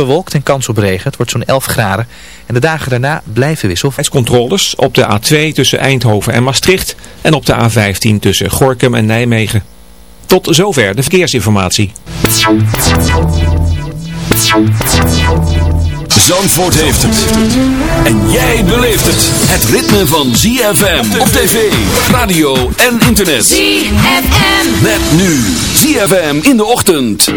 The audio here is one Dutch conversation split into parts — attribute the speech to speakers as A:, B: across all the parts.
A: Bewolkt en kans op regen. Het wordt zo'n 11 graden. En de dagen daarna blijven wisselvallig.
B: Controles op de A2 tussen Eindhoven en Maastricht. En op de A15 tussen Gorkum en Nijmegen. Tot zover de verkeersinformatie.
C: Zandvoort heeft het. En jij beleeft het. Het ritme van ZFM op tv, radio en internet.
D: ZFM.
C: Met nu ZFM in de ochtend.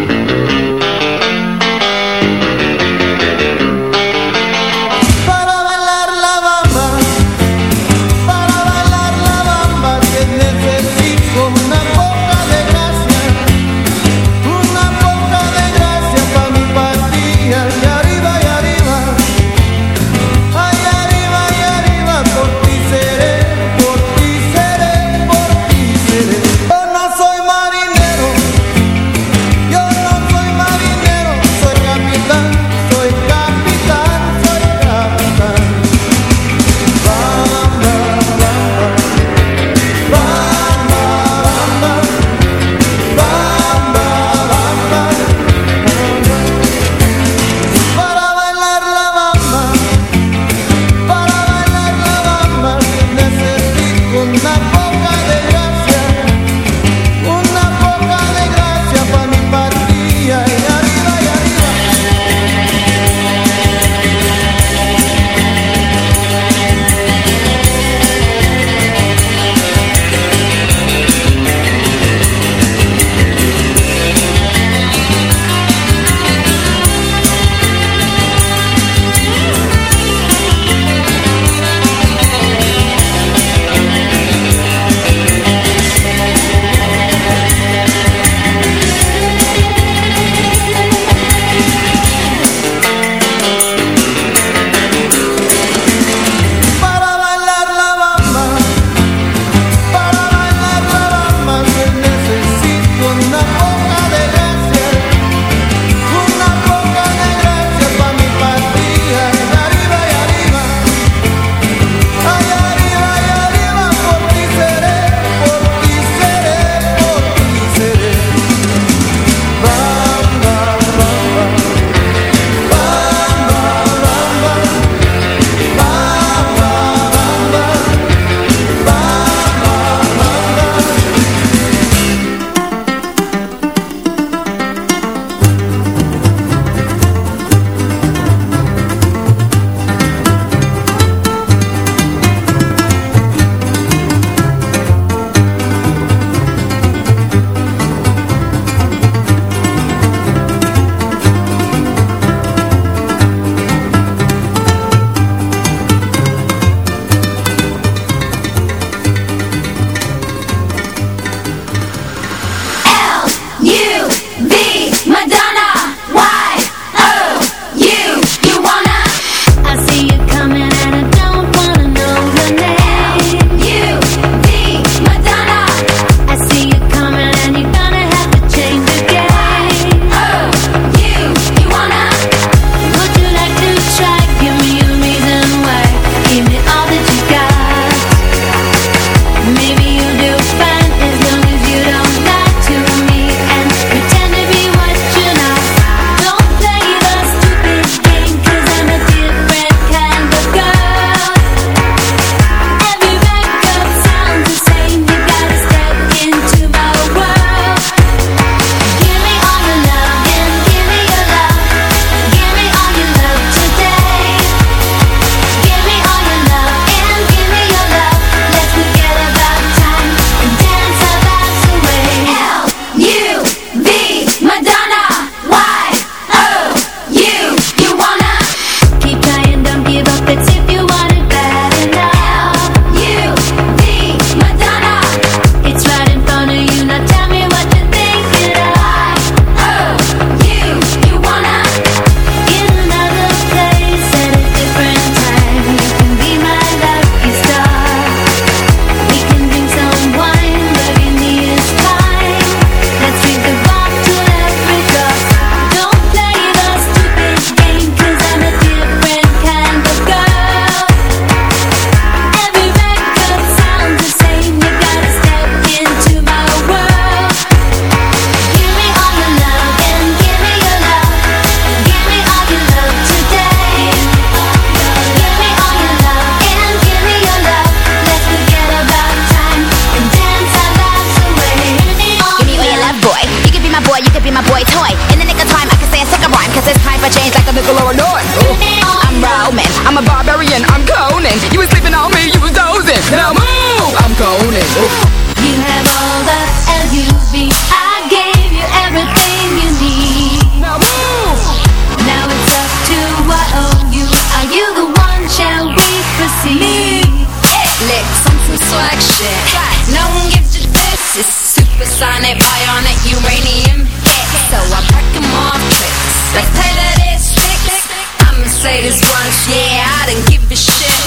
D: shit. No one gives a diss. It's supersonic, bionic, uranium hit. So I break them off clicks. Let's play that it sticks. I'ma say this once, yeah, I don't give a shit.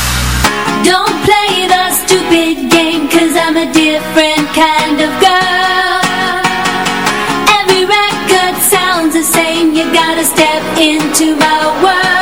E: Don't play the stupid game, cause I'm a different kind of girl. Every record sounds the same, you gotta step into my world.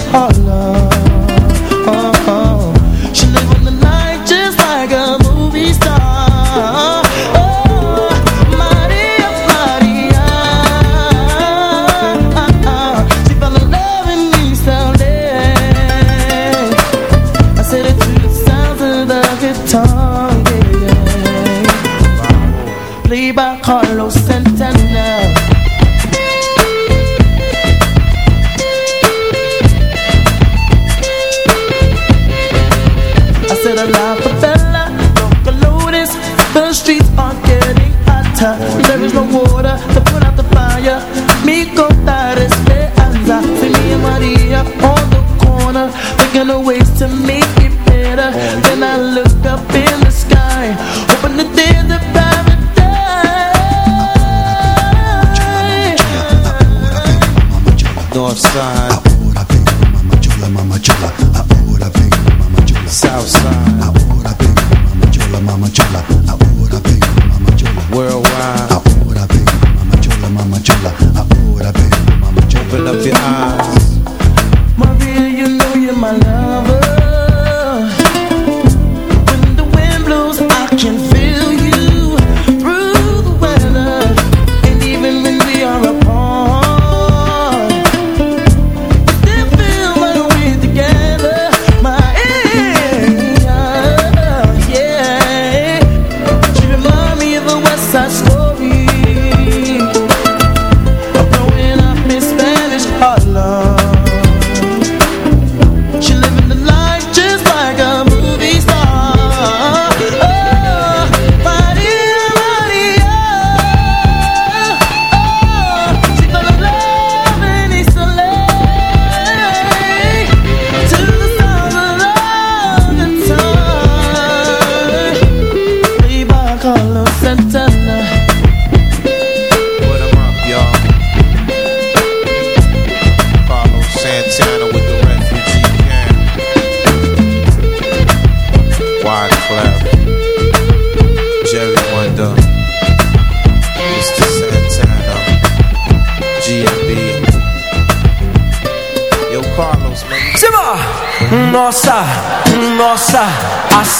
C: is love.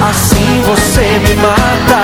F: Assim você me mata.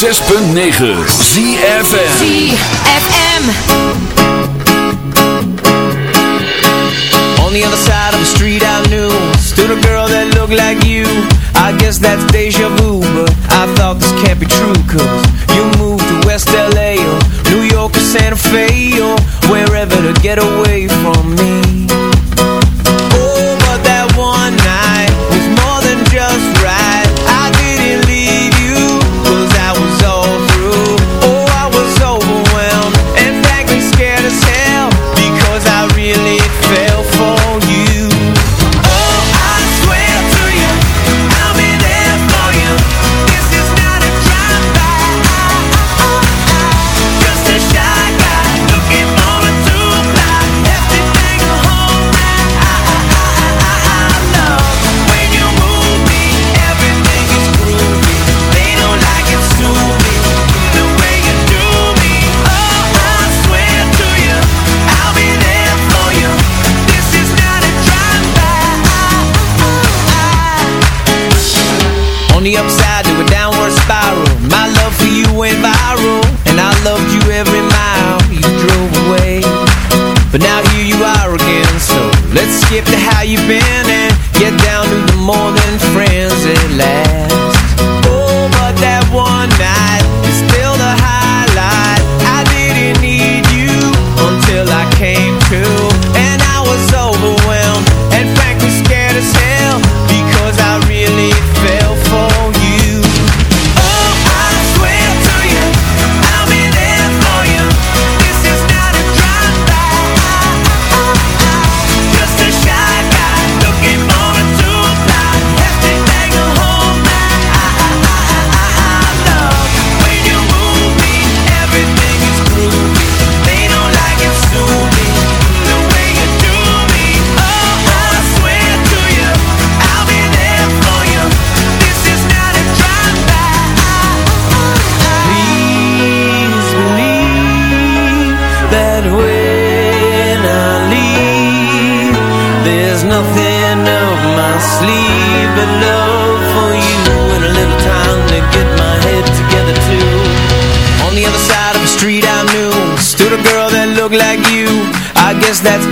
G: 106.9 ZFM
D: ZFM
H: On the other side of the street I knew Stood a girl that looked like you. I guess that's deja vu But I thought this can't be true Cause you moved to West LA Or New York or Santa Fe Or wherever to get away from me.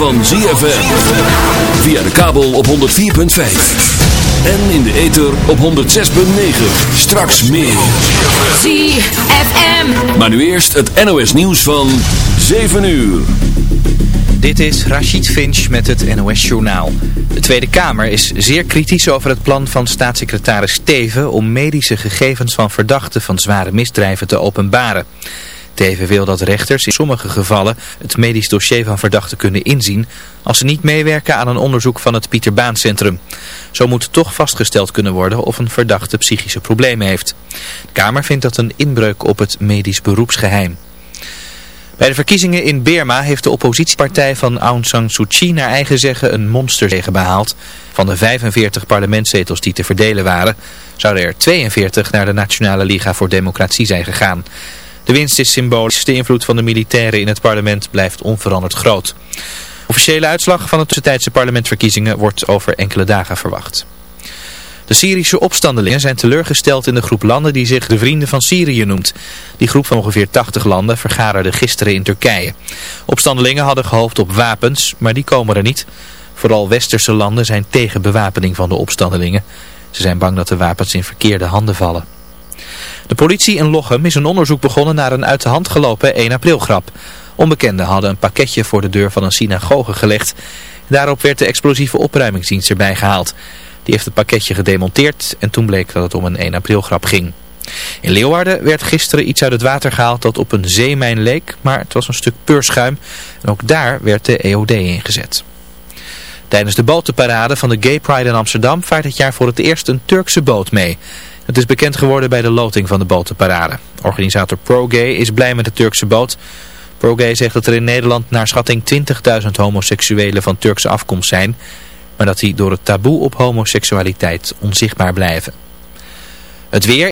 G: van ZFM. Via de kabel op 104.5. En in de ether op 106.9. Straks meer.
D: ZFM.
G: Maar nu eerst het NOS nieuws van 7 uur.
A: Dit is Rachid Finch met het NOS Journaal. De Tweede Kamer is zeer kritisch over het plan van staatssecretaris Teven om medische gegevens van verdachten van zware misdrijven te openbaren. Teven wil dat rechters in sommige gevallen het medisch dossier van verdachten kunnen inzien als ze niet meewerken aan een onderzoek van het Pieter Baan Centrum. Zo moet toch vastgesteld kunnen worden of een verdachte psychische problemen heeft. De Kamer vindt dat een inbreuk op het medisch beroepsgeheim. Bij de verkiezingen in Burma heeft de oppositiepartij van Aung San Suu Kyi naar eigen zeggen een monsterzege behaald. Van de 45 parlementszetels die te verdelen waren, zouden er 42 naar de Nationale Liga voor Democratie zijn gegaan. De winst is symbolisch, de invloed van de militairen in het parlement blijft onveranderd groot. Officiële uitslag van de tussentijdse parlementsverkiezingen wordt over enkele dagen verwacht. De Syrische opstandelingen zijn teleurgesteld in de groep landen die zich de Vrienden van Syrië noemt. Die groep van ongeveer 80 landen vergaderde gisteren in Turkije. Opstandelingen hadden gehoopt op wapens, maar die komen er niet. Vooral westerse landen zijn tegen bewapening van de opstandelingen. Ze zijn bang dat de wapens in verkeerde handen vallen. De politie in Lochem is een onderzoek begonnen naar een uit de hand gelopen 1 april grap. Onbekenden hadden een pakketje voor de deur van een synagoge gelegd. Daarop werd de explosieve opruimingsdienst erbij gehaald. Die heeft het pakketje gedemonteerd en toen bleek dat het om een 1 april grap ging. In Leeuwarden werd gisteren iets uit het water gehaald dat op een zeemijn leek, maar het was een stuk peurschuim. En ook daar werd de EOD ingezet. Tijdens de botenparade van de Gay Pride in Amsterdam vaart dit jaar voor het eerst een Turkse boot mee. Het is bekend geworden bij de loting van de botenparade. Organisator ProGay is blij met de Turkse boot. ProGay zegt dat er in Nederland naar schatting 20.000 homoseksuelen van Turkse afkomst zijn maar dat die door het taboe op homoseksualiteit onzichtbaar blijven. Het weer...